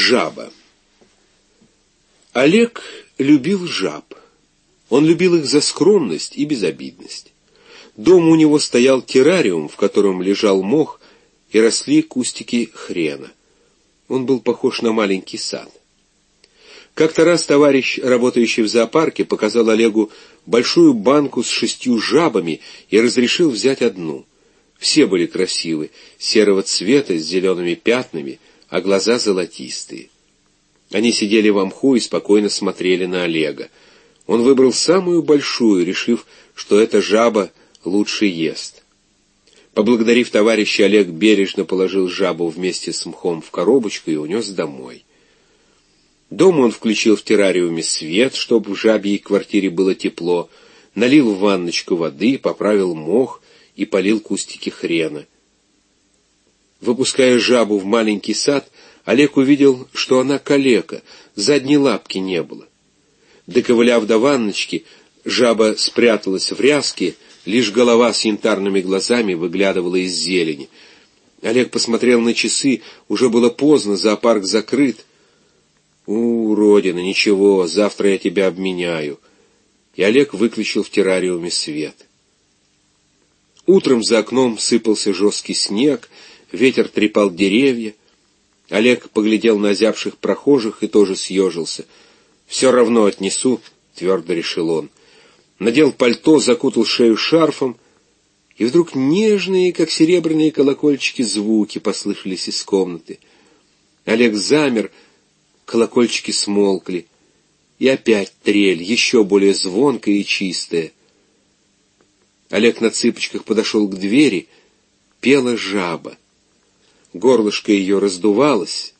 Жаба. Олег любил жаб. Он любил их за скромность и безобидность. Дома у него стоял террариум, в котором лежал мох, и росли кустики хрена. Он был похож на маленький сад. Как-то раз товарищ, работающий в зоопарке, показал Олегу большую банку с шестью жабами и разрешил взять одну. Все были красивы, серого цвета, с зелеными пятнами, а глаза золотистые. Они сидели в мху и спокойно смотрели на Олега. Он выбрал самую большую, решив, что эта жаба лучше ест. Поблагодарив товарища, Олег бережно положил жабу вместе с мхом в коробочку и унес домой. Дома он включил в террариуме свет, чтобы в жабьей квартире было тепло, налил в ванночку воды, поправил мох и полил кустики хрена. Выпуская жабу в маленький сад, Олег увидел, что она калека, задней лапки не было. Доковыляв до ванночки, жаба спряталась в ряске, лишь голова с янтарными глазами выглядывала из зелени. Олег посмотрел на часы, уже было поздно, зоопарк закрыт. «У, Родина, ничего, завтра я тебя обменяю». И Олег выключил в террариуме свет. Утром за окном сыпался жесткий снег, ветер трепал деревья. Олег поглядел на озябших прохожих и тоже съежился. «Все равно отнесу», — твердо решил он. Надел пальто, закутал шею шарфом, и вдруг нежные, как серебряные колокольчики, звуки послышались из комнаты. Олег замер, колокольчики смолкли, и опять трель, еще более звонкая и чистая. Олег на цыпочках подошел к двери, пела жаба горлышко ее раздувалось.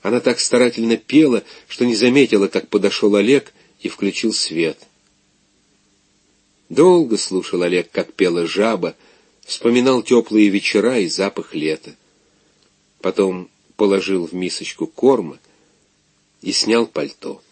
Она так старательно пела, что не заметила, как подошел Олег и включил свет. Долго слушал Олег, как пела жаба, вспоминал теплые вечера и запах лета. Потом положил в мисочку корма и снял пальто.